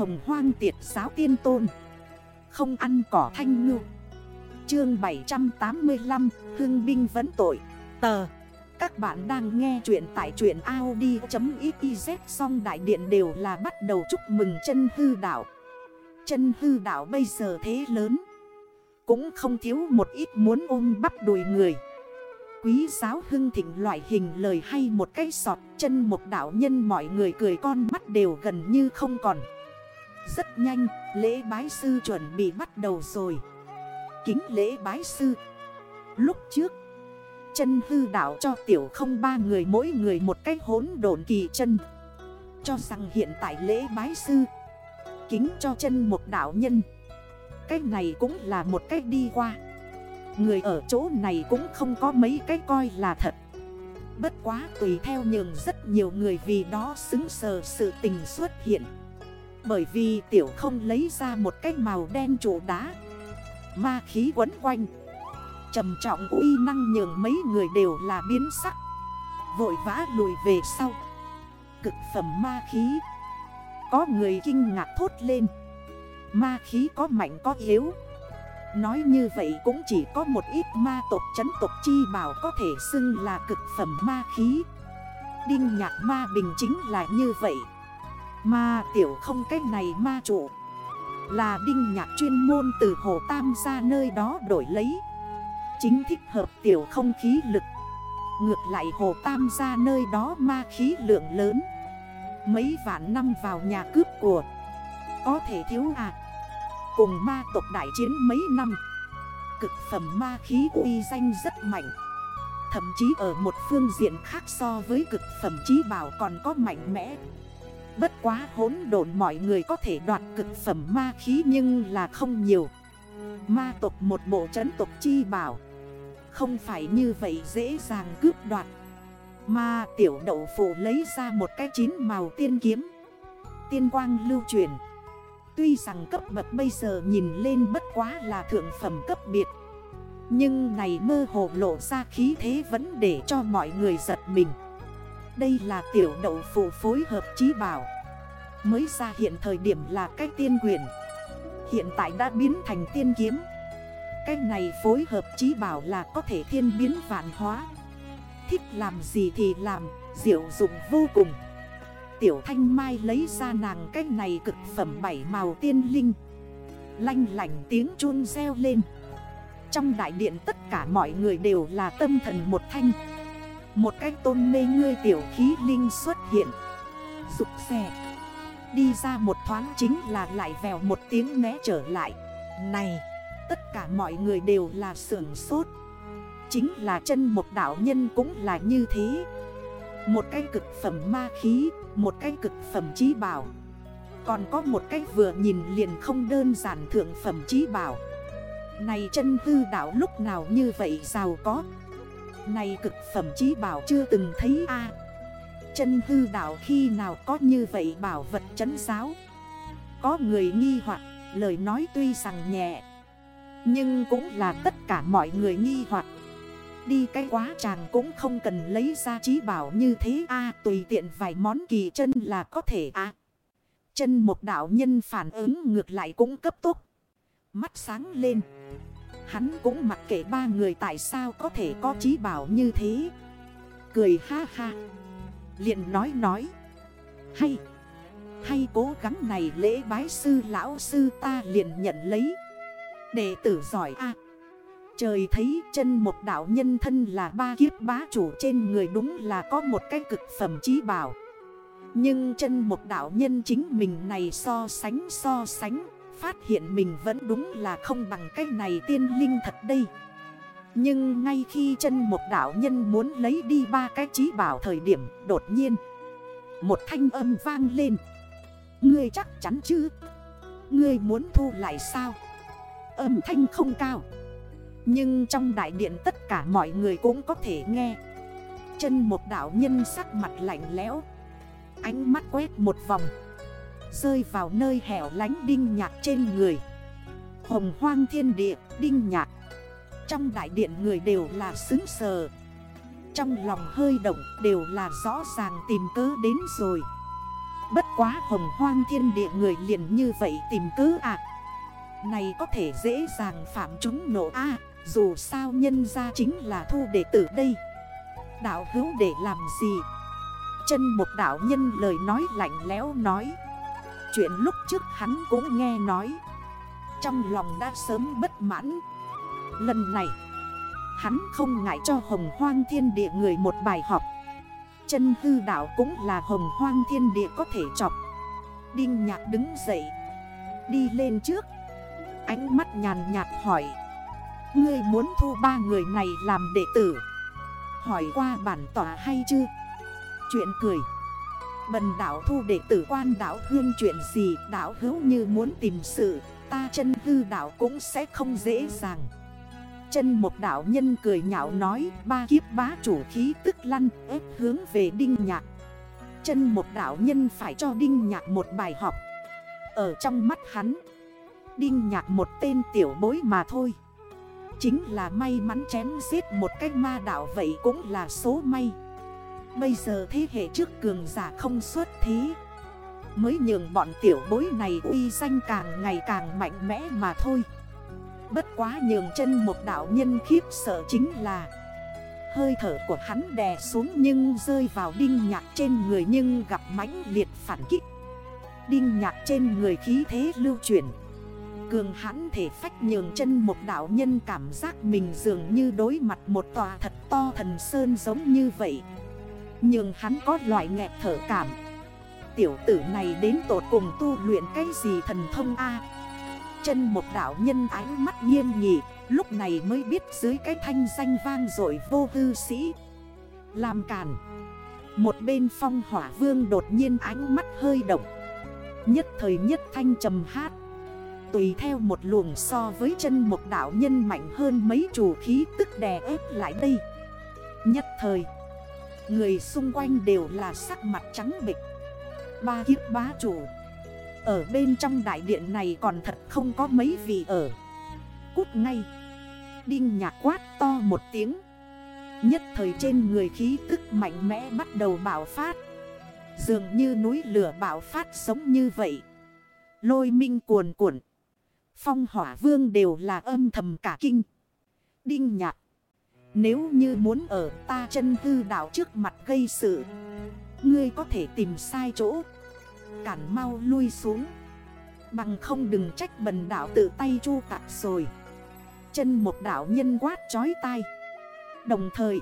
hồng hoang tiệt giáo tiên tôn. Không ăn cỏ thanh ngư. Chương 785 Hưng binh vẫn tội. Tờ. Các bạn đang nghe chuyện tại truyện Audi.xyz Xong đại điện đều là bắt đầu chúc mừng chân hư đảo Chân hư đảo bây giờ thế lớn. Cũng không thiếu một ít muốn ôm bắp đùi người. Quý giáo hưng thịnh loại hình lời hay một cái sọt chân một đảo nhân mọi người cười con mắt đều gần như không còn. Rất nhanh, lễ bái sư chuẩn bị bắt đầu rồi. Kính lễ bái sư. Lúc trước, Chân hư đảo cho tiểu không ba người mỗi người một cái hốn độn kỳ chân. Cho rằng hiện tại lễ bái sư, Kính cho chân một đảo nhân. Cái này cũng là một cách đi qua. Người ở chỗ này cũng không có mấy cái coi là thật. Bất quá tùy theo nhường rất nhiều người vì đó xứng sờ sự tình xuất hiện. Bởi vì tiểu không lấy ra một cái màu đen trụ đá. Ma khí quấn quanh. Trầm trọng uy năng nhường mấy người đều là biến sắc. Vội vã lùi về sau. Cực phẩm ma khí. Có người kinh ngạc thốt lên. Ma khí có mạnh có yếu. Nói như vậy cũng chỉ có một ít ma tộc chấn tộc chi bảo có thể xưng là cực phẩm ma khí. Đinh nhạc ma bình chính là như vậy. Ma tiểu không cách này ma chủ. Là đinh nhạc chuyên môn từ hồ tam ra nơi đó đổi lấy. Chính thích hợp tiểu không khí lực. Ngược lại hồ tam ra nơi đó ma khí lượng lớn. Mấy vạn năm vào nhà cướp của. Có thể thiếu à. Cùng ma tộc đại chiến mấy năm. Cực phẩm ma khí uy danh rất mạnh. Thậm chí ở một phương diện khác so với cực phẩm trí bảo còn có mạnh mẽ. Bất quá hỗn độn mọi người có thể đoạt cực phẩm ma khí nhưng là không nhiều. Ma tộc một bộ trấn tộc chi bảo. Không phải như vậy dễ dàng cướp đoạt. Ma tiểu đậu phụ lấy ra một cái chín màu tiên kiếm. Tiên quang lưu truyền. Tuy rằng cấp bậc bây giờ nhìn lên bất quá là thượng phẩm cấp biệt. Nhưng này mơ hồ lộ ra khí thế vẫn để cho mọi người giật mình. Đây là tiểu đậu phụ phối hợp trí bảo. Mới ra hiện thời điểm là cái tiên quyền. Hiện tại đã biến thành tiên kiếm. Cái này phối hợp trí bảo là có thể thiên biến vạn hóa. Thích làm gì thì làm, diệu dụng vô cùng. Tiểu Thanh Mai lấy ra nàng cách này cực phẩm bảy màu tiên linh. Lanh lành tiếng chun reo lên. Trong đại điện tất cả mọi người đều là tâm thần một thanh. Một cách tôn mê ngươi tiểu khí linh xuất hiện. Rụt xe Đi ra một thoáng chính là lại vèo một tiếng né trở lại. Này, Tất cả mọi người đều là sưởng sốt. Chính là chân một đảo nhân cũng là như thế. Một cái cực phẩm ma khí, một cái cực phẩm trí bảo. Còn có một cái vừa nhìn liền không đơn giản thượng phẩm trí bảo. Này chân hư đảo lúc nào như vậy giàu có? Này cực phẩm trí bảo chưa từng thấy a. Chân hư đảo khi nào có như vậy bảo vật chấn giáo? Có người nghi hoặc, lời nói tuy rằng nhẹ, Nhưng cũng là tất cả mọi người nghi hoặc. Đi cái quá chàng cũng không cần lấy ra trí bảo như thế a, Tùy tiện vài món kỳ chân là có thể a. Chân một đạo nhân phản ứng ngược lại cũng cấp tốc. Mắt sáng lên. Hắn cũng mặc kệ ba người tại sao có thể có trí bảo như thế. Cười ha ha. Liền nói nói. Hay. Hay cố gắng này lễ bái sư lão sư ta liền nhận lấy. Đệ tử giỏi a. Trời thấy chân một đảo nhân thân là ba kiếp bá chủ trên người đúng là có một cái cực phẩm trí bảo. Nhưng chân một đảo nhân chính mình này so sánh so sánh. Phát hiện mình vẫn đúng là không bằng cái này tiên linh thật đây. Nhưng ngay khi chân một đảo nhân muốn lấy đi ba cái trí bảo thời điểm, đột nhiên, Một thanh âm vang lên. Ngươi chắc chắn chứ? Ngươi muốn thu lại sao? Âm thanh không cao. Nhưng trong đại điện tất cả mọi người cũng có thể nghe. Chân một đảo nhân sắc mặt lạnh lẽo. Ánh mắt quét một vòng. Rơi vào nơi hẻo lánh đinh nhạc trên người. Hồng hoang thiên địa, đinh nhạc. Trong đại điện người đều là xứng sờ. Trong lòng hơi động đều là rõ ràng tìm cớ đến rồi. Bất quá hồng hoang thiên địa người liền như vậy tìm cớ à? Này có thể dễ dàng phạm chúng nổ a, Dù sao nhân ra chính là thu đệ tử đây. Đạo hữu để làm gì? Chân một đạo nhân lời nói lạnh lẽo nói. Chuyện lúc trước hắn cũng nghe nói. Trong lòng đã sớm bất mãn. Lần này, Hắn không ngại cho hồng hoang thiên địa người một bài học. Chân hư đảo cũng là hồng hoang thiên địa có thể chọc. Đinh nhạc đứng dậy, Đi lên trước. Ánh mắt nhàn nhạt hỏi, Ngươi muốn thu ba người này làm đệ tử? Hỏi qua bản tỏa hay chưa? Chuyện cười. Bần đảo thu đệ tử quan đảo hương chuyện gì? Đảo hữu như muốn tìm sự, Ta chân hư đảo cũng sẽ không dễ dàng. Chân một đảo nhân cười nhạo nói, Ba kiếp bá chủ khí tức lăn ép hướng về đinh nhạc. Chân một đảo nhân phải cho đinh nhạc một bài học. Ở trong mắt hắn, Đinh nhạc một tên tiểu bối mà thôi. Chính là may mắn chém giết một cái ma đảo vậy cũng là số may. Bây giờ thế hệ trước cường giả không xuất thế. Mới nhường bọn tiểu bối này uy danh càng ngày càng mạnh mẽ mà thôi. Bất quá nhường chân một đạo nhân khiếp sợ chính là, Hơi thở của hắn đè xuống nhưng rơi vào đinh nhạc trên người nhưng gặp mãnh liệt phản kích. Đinh nhạc trên người khí thế lưu chuyển. Cường hãn thể phách nhường chân một đạo nhân cảm giác mình dường như đối mặt một tòa thật to thần sơn giống như vậy. Nhưng hắn có loại nghẹt thở cảm. Tiểu tử này đến tột cùng tu luyện cái gì thần thông A? Chân một đảo nhân ánh mắt nghiêm nghị, Lúc này mới biết dưới cái thanh danh vang rồi vô hư sĩ. Làm cản Một bên phong hỏa vương đột nhiên ánh mắt hơi động. Nhất thời nhất thanh trầm hát. Tùy theo một luồng so với chân một đảo nhân mạnh hơn mấy chủ khí tức đè ép lại đây. Nhất thời Người xung quanh đều là sắc mặt trắng bịch Ba kiếp bá chủ. Ở bên trong đại điện này còn thật không có mấy vị ở. Cút ngay. Đinh nhạc quát to một tiếng. Nhất thời trên người khí tức mạnh mẽ bắt đầu bạo phát. Dường như núi lửa bạo phát sống như vậy. Lôi minh cuồn cuộn. Phong hỏa vương đều là âm thầm cả kinh. Đinh nhạc nếu như muốn ở ta chân hư đảo trước mặt gây sự, Ngươi có thể tìm sai chỗ. Cản mau lui xuống. Bằng không đừng trách bần đảo tự tay chu tạc rồi. Chân một đảo nhân quát chói tai. Đồng thời,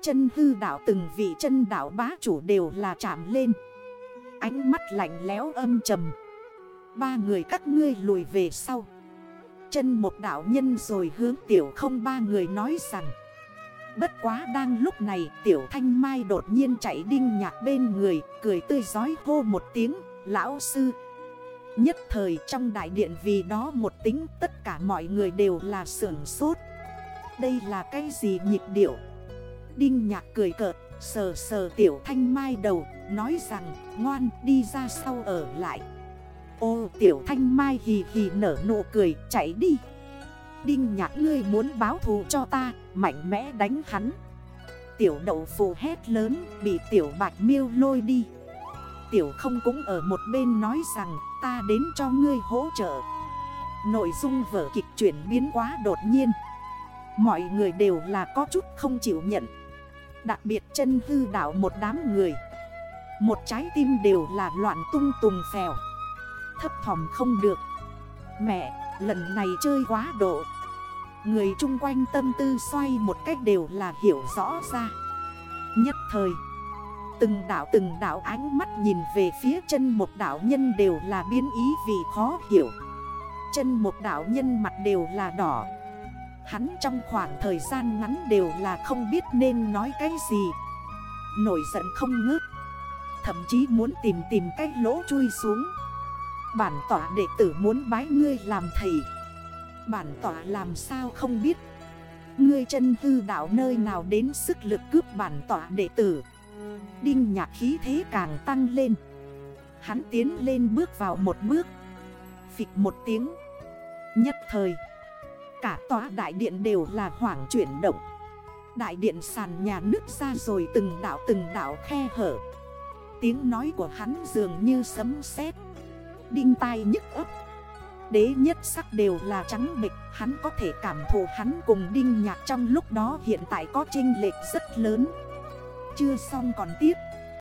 Chân hư đảo từng vị chân đảo bá chủ đều là chạm lên. Ánh mắt lạnh lẽo âm trầm. Ba người các ngươi lùi về sau. Chân một đảo nhân rồi hướng tiểu không ba người nói rằng, Bất quá đang lúc này, tiểu thanh mai đột nhiên chạy đinh nhạc bên người, Cười tươi giói hô một tiếng, Lão sư. Nhất thời trong đại điện vì đó một tính tất cả mọi người đều là sưởng sốt. Đây là cái gì nhịp điệu? Đinh nhạc cười cợt, sờ sờ tiểu thanh mai đầu, Nói rằng, ngoan, đi ra sau ở lại. Ô, tiểu thanh mai hì hì nở nụ cười, chạy đi. Đinh nhạc ngươi muốn báo thù cho ta, Mạnh mẽ đánh hắn. Tiểu đậu phù hét lớn, Bị tiểu bạch miêu lôi đi. Tiểu không cũng ở một bên nói rằng, Ta đến cho ngươi hỗ trợ. Nội dung vở kịch chuyển biến quá đột nhiên. Mọi người đều là có chút không chịu nhận. Đặc biệt chân hư đảo một đám người. Một trái tim đều là loạn tung tùng phèo. Thấp thỏm không được. Mẹ, lần này chơi quá độ. Người chung quanh tâm tư xoay một cách đều là hiểu rõ ra. Nhất thời Từng đảo từng đảo ánh mắt nhìn về phía chân một đảo nhân đều là biến ý vì khó hiểu. Chân một đảo nhân mặt đều là đỏ. Hắn trong khoảng thời gian ngắn đều là không biết nên nói cái gì. Nổi giận không ngớt. Thậm chí muốn tìm tìm cách lỗ chui xuống. Bản tỏa đệ tử muốn bái ngươi làm thầy. Bản tỏa làm sao không biết? Ngươi chân hư đảo nơi nào đến sức lực cướp bản tỏa đệ tử? Đinh nhạc khí thế càng tăng lên. Hắn tiến lên bước vào một bước. Phịch một tiếng. Nhất thời, Cả tòa đại điện đều là hoảng chuyển động. Đại điện sàn nhà nước ra rồi từng đảo từng đảo khe hở. Tiếng nói của hắn dường như sấm sét. Đinh tai nhức ấp Đế nhất sắc đều là trắng mịch Hắn có thể cảm thụ hắn cùng đinh nhạc trong lúc đó hiện tại có chênh lệch rất lớn. Chưa xong còn tiếp.